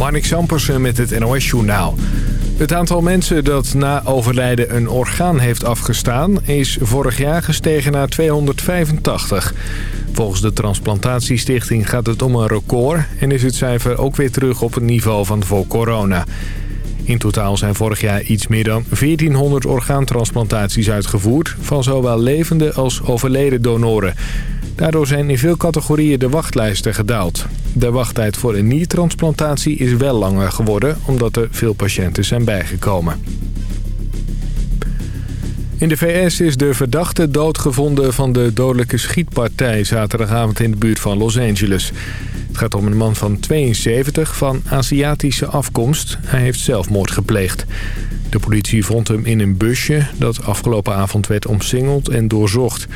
Marnik Sampersen met het NOS-journaal. Het aantal mensen dat na overlijden een orgaan heeft afgestaan... is vorig jaar gestegen naar 285. Volgens de Transplantatiestichting gaat het om een record... en is het cijfer ook weer terug op het niveau van voor corona. In totaal zijn vorig jaar iets meer dan 1400 orgaantransplantaties uitgevoerd... van zowel levende als overleden donoren... Daardoor zijn in veel categorieën de wachtlijsten gedaald. De wachttijd voor een niertransplantatie is wel langer geworden... omdat er veel patiënten zijn bijgekomen. In de VS is de verdachte doodgevonden van de dodelijke schietpartij... zaterdagavond in de buurt van Los Angeles. Het gaat om een man van 72 van Aziatische afkomst. Hij heeft zelfmoord gepleegd. De politie vond hem in een busje dat afgelopen avond werd omsingeld en doorzocht...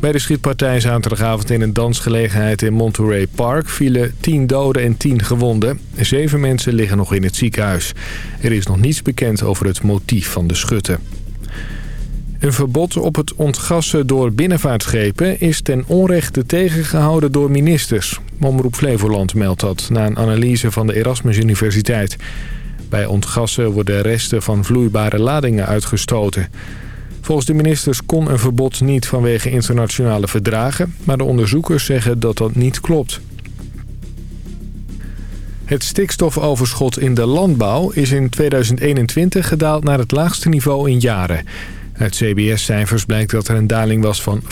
Bij de schietpartij zaterdagavond in een dansgelegenheid in Monterey Park... vielen 10 doden en 10 gewonden. Zeven mensen liggen nog in het ziekenhuis. Er is nog niets bekend over het motief van de schutten. Een verbod op het ontgassen door binnenvaartschepen is ten onrechte tegengehouden door ministers. Omroep Flevoland meldt dat na een analyse van de Erasmus Universiteit. Bij ontgassen worden resten van vloeibare ladingen uitgestoten. Volgens de ministers kon een verbod niet vanwege internationale verdragen... maar de onderzoekers zeggen dat dat niet klopt. Het stikstofoverschot in de landbouw is in 2021 gedaald naar het laagste niveau in jaren. Uit CBS-cijfers blijkt dat er een daling was van 5%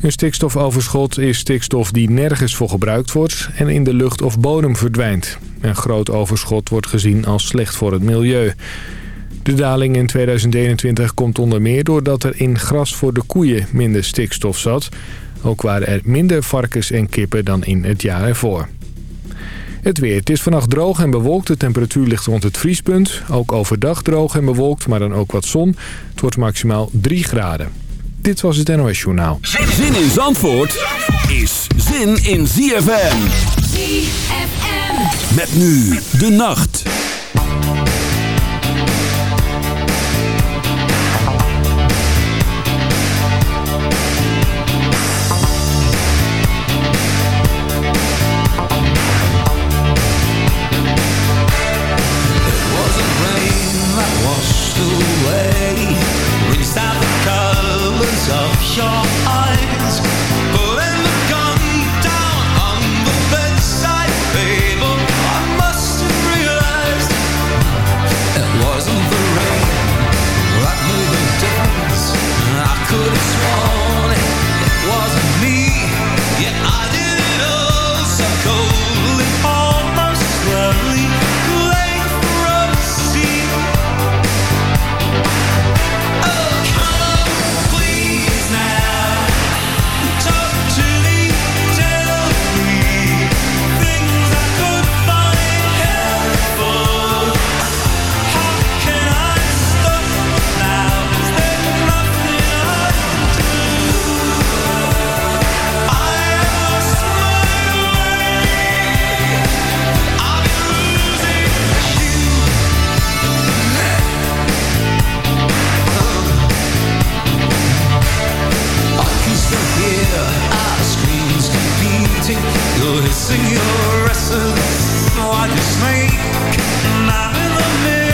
Een stikstofoverschot is stikstof die nergens voor gebruikt wordt en in de lucht of bodem verdwijnt. Een groot overschot wordt gezien als slecht voor het milieu. De daling in 2021 komt onder meer doordat er in gras voor de koeien minder stikstof zat. Ook waren er minder varkens en kippen dan in het jaar ervoor. Het weer. Het is vannacht droog en bewolkt. De temperatuur ligt rond het vriespunt. Ook overdag droog en bewolkt, maar dan ook wat zon. Het wordt maximaal 3 graden. Dit was het NOS Journaal. Zin in Zandvoort is zin in ZFM. ZFM. Met nu de nacht. the rest of. So I just make nine in the middle.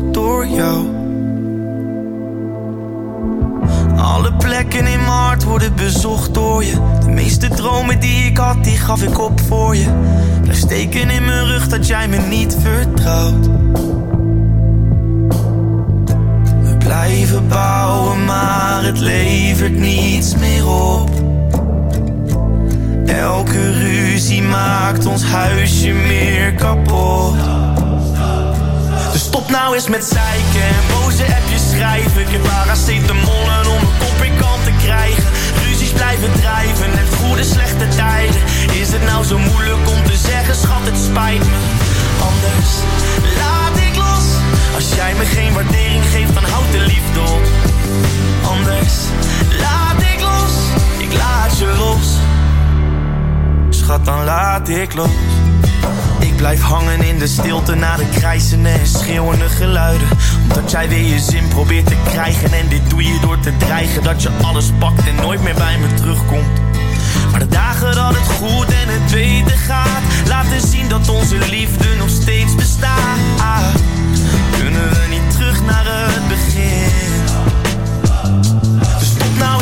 door jou. Alle plekken in mijn hart worden bezocht door je. De meeste dromen die ik had, die gaf ik op voor je. Blijf steken in mijn rug dat jij me niet vertrouwt. We blijven bouwen, maar het levert niets meer op. Elke ruzie maakt ons huisje meer kapot. Stop nou eens met zeiken en boze appjes schrijven. Ik heb de en om een kop in kant te krijgen. Ruzies blijven drijven, net goede slechte tijden. Is het nou zo moeilijk om te zeggen, schat, het spijt me. Anders laat ik los. Als jij me geen waardering geeft, dan houd de liefde op. Anders laat ik los. Ik laat je los. Schat, dan laat ik los blijf hangen in de stilte na de krijzende en schreeuwende geluiden. Omdat jij weer je zin probeert te krijgen. En dit doe je door te dreigen dat je alles pakt en nooit meer bij me terugkomt. Maar de dagen dat het goed en het beter gaat, laten zien dat onze liefde nog steeds bestaat. Kunnen we niet terug naar het begin?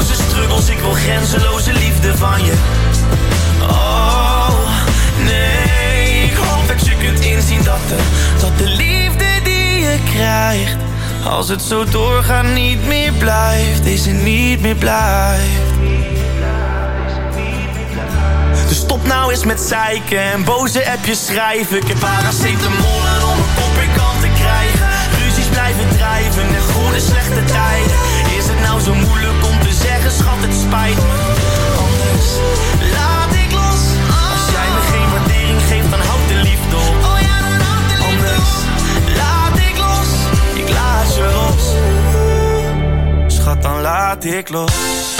eindeloze struggles, ik wil grenzeloze liefde van je. Oh, nee, ik hoop dat je kunt inzien dat de, dat de liefde die je krijgt, als het zo doorgaat, niet meer blijft. Deze niet meer blijft. Dus stop nou eens met zeiken en boze appjes schrijven. Ik heb paracetamol en om een kop in kan te krijgen. Ruzies blijven drijven en goede slechte tijden nou zo moeilijk om te zeggen schat het spijt me. Anders laat ik los. Als jij me geen waardering geeft dan houd de liefde op. Anders laat ik los. Ik laat je los. Schat dan laat ik los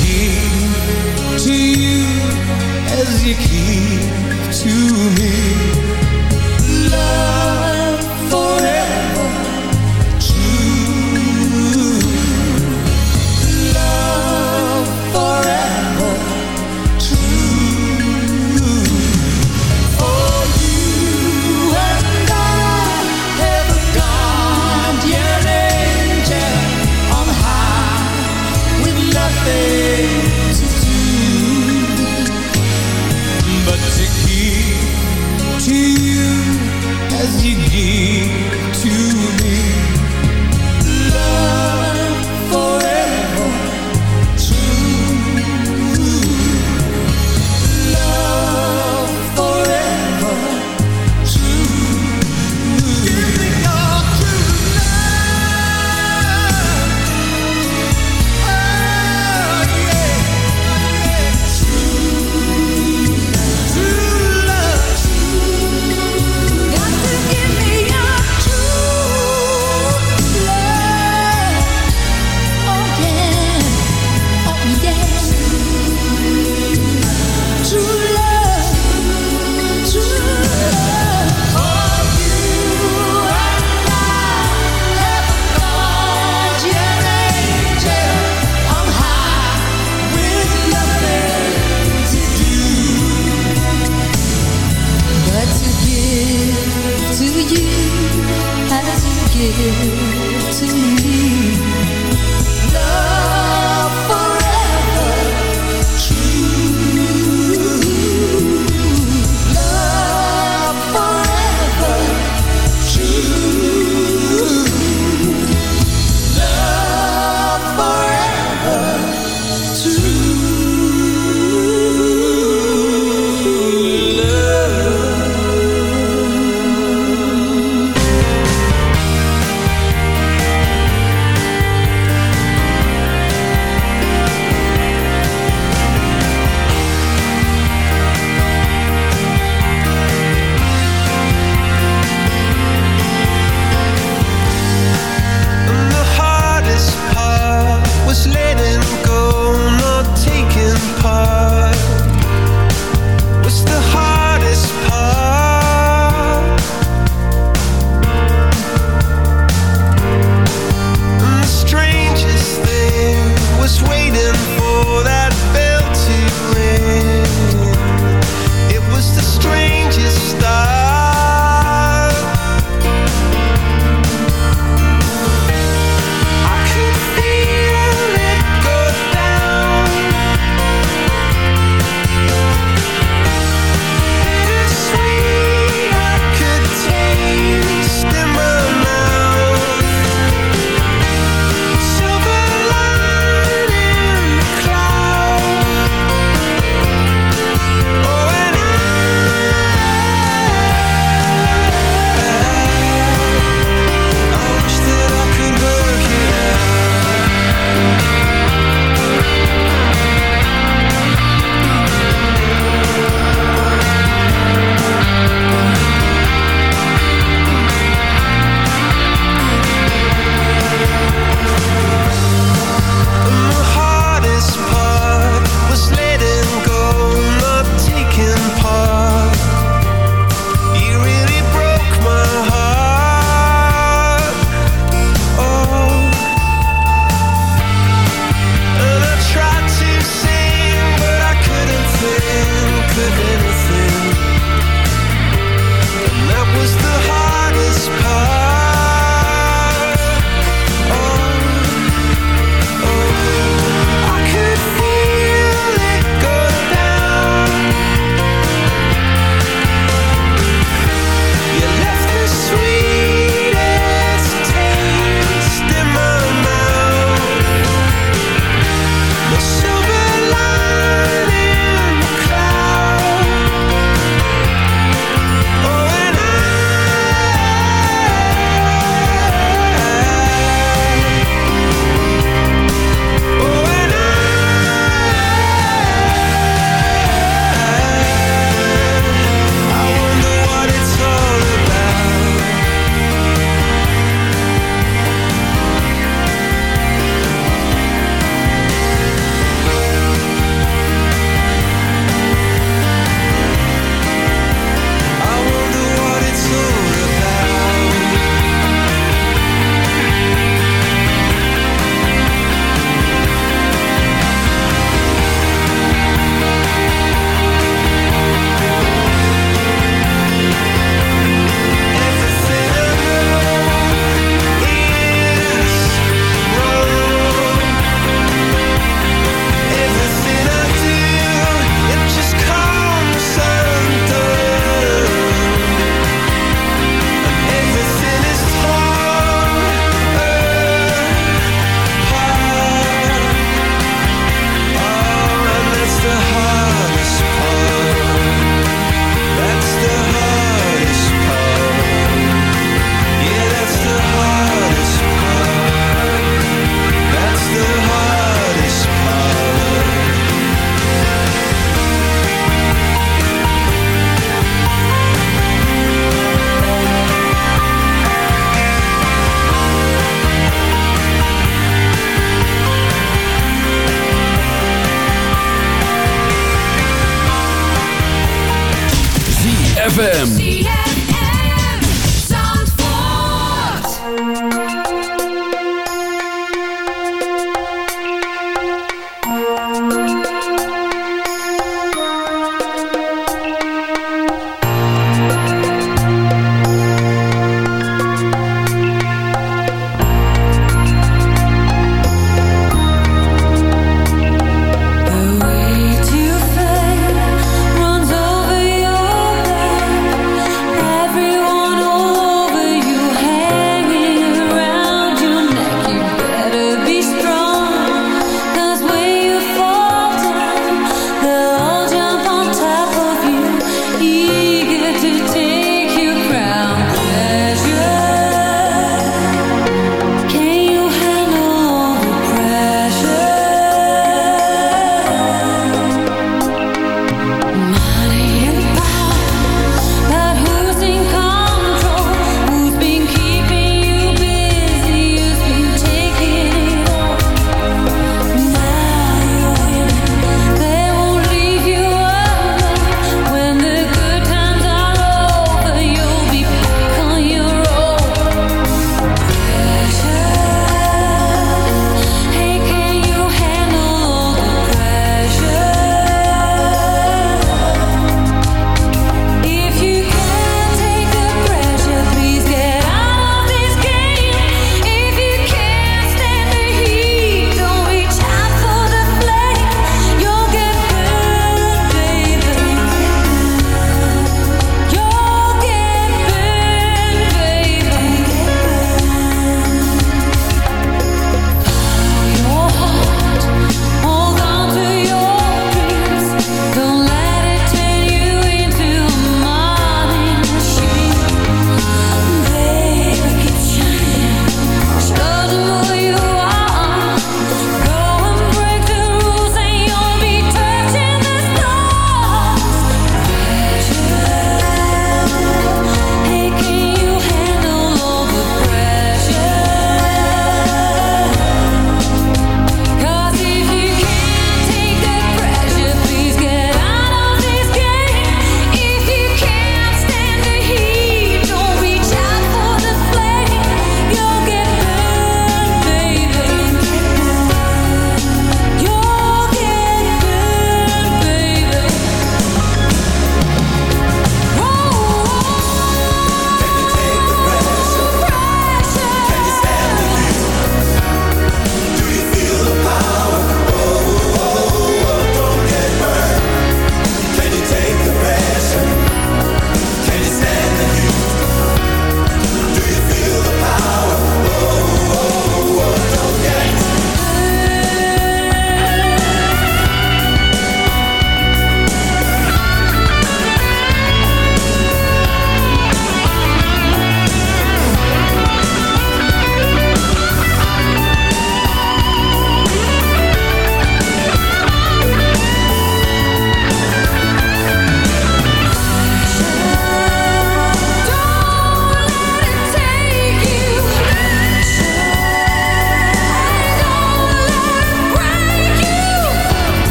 keep to you as you keep to me. Love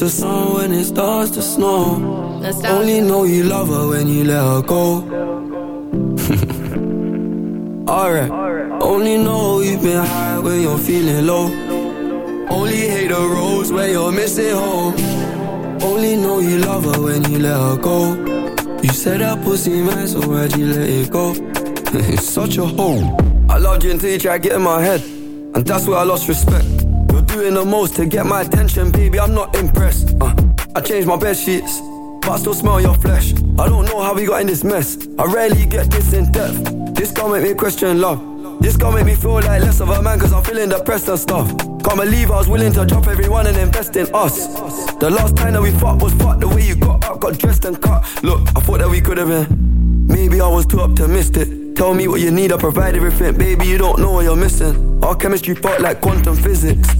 the sun when it starts to snow. Only know you love her when you let her go. Alright. Only know you've been high when you're feeling low. Only hate the roads where you're missing home. Only know you love her when you let her go. You said that pussy man, so why'd you let it go? it's such a hole. I loved you until you tried to get in my head. And that's where I lost respect. Doing the most to get my attention, baby. I'm not impressed. Uh, I changed my bed sheets, but I still smell your flesh. I don't know how we got in this mess. I rarely get this in depth. This gon' make me question love. This gon' make me feel like less of a man, cause I'm feeling depressed and stuff. Can't believe I was willing to drop everyone and invest in us. The last time that we fought was fucked the way you got up, got dressed and cut. Look, I thought that we could have been. Maybe I was too optimistic. Tell me what you need, I provide everything. Baby, you don't know what you're missing. Our chemistry part like quantum physics.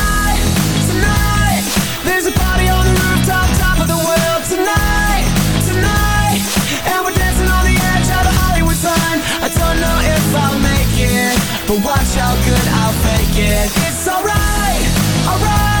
I'll make it, but watch how good I'll fake it. It's alright, alright,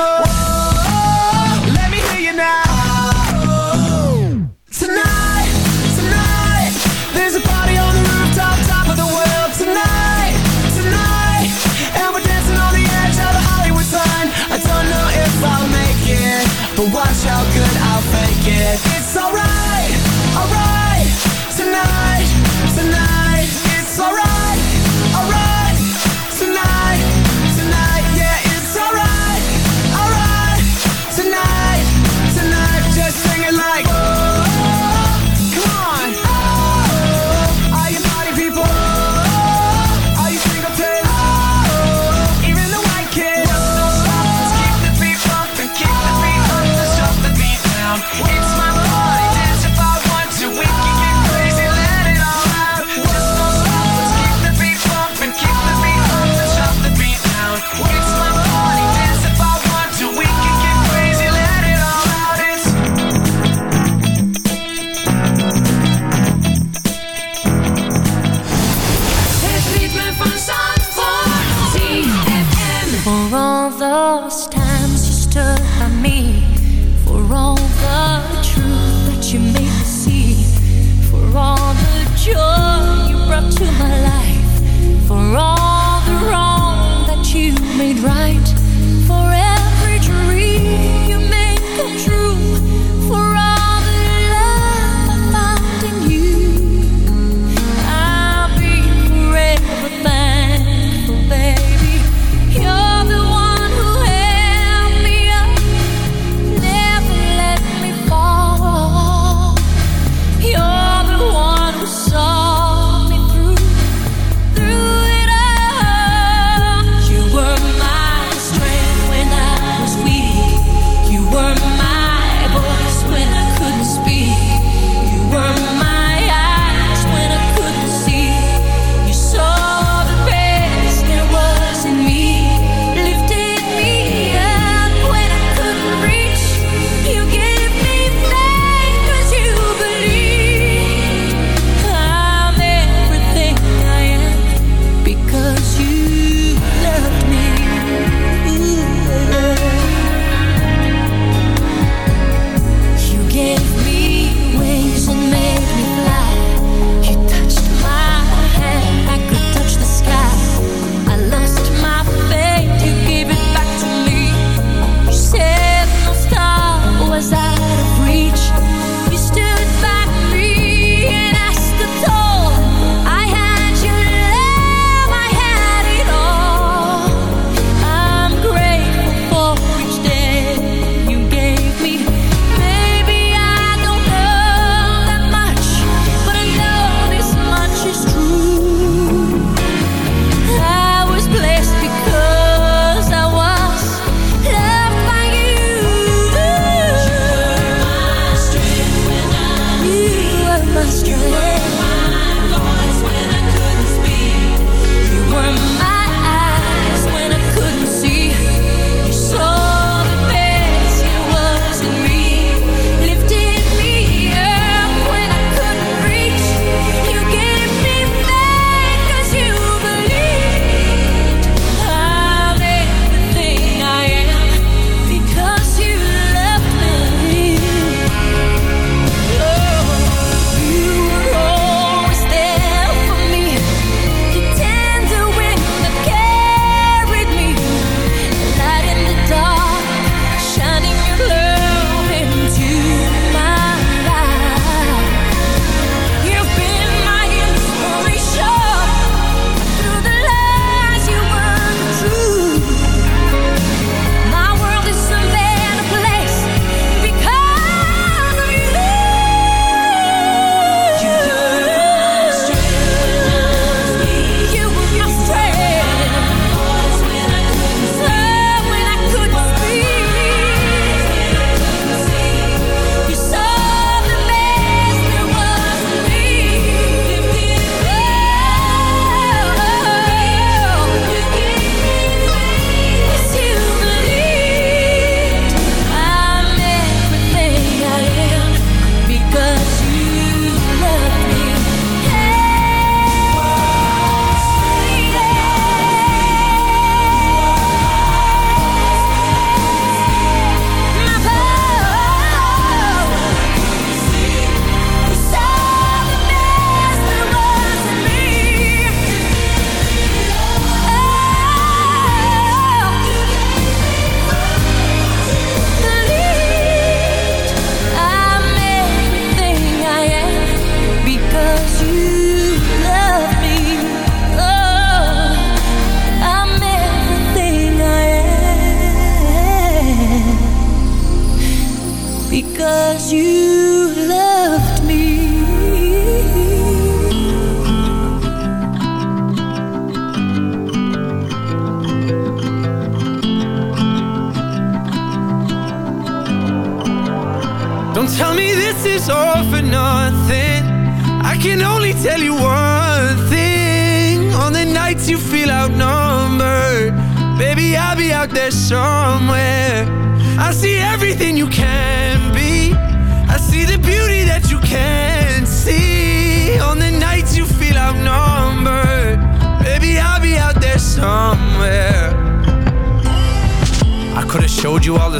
are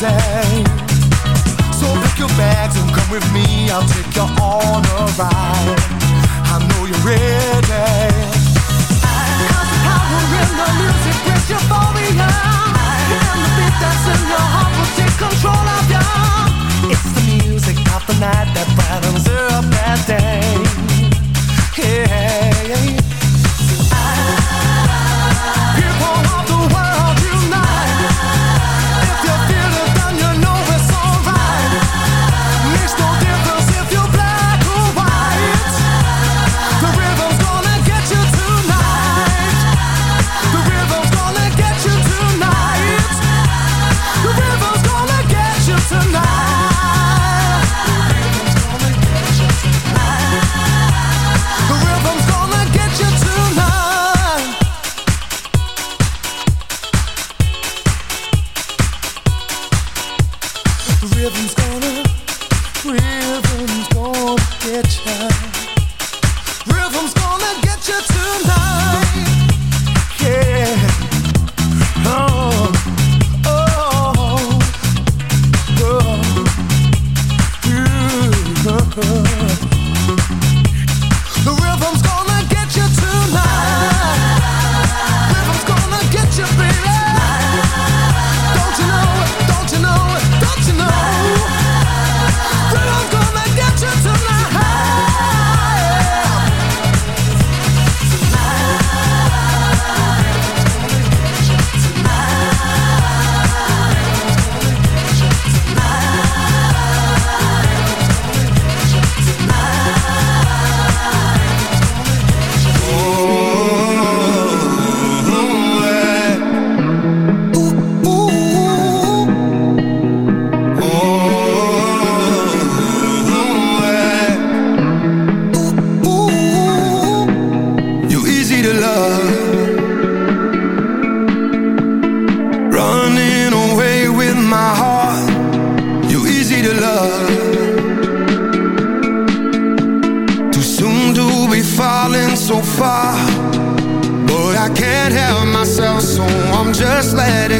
easy So pick your bags and come with me. I'll take you on a ride. I know you're ready. I have the power in the music with euphoria And the beat that's in your heart will take control of you It's the music of the night that brightens up that day. bad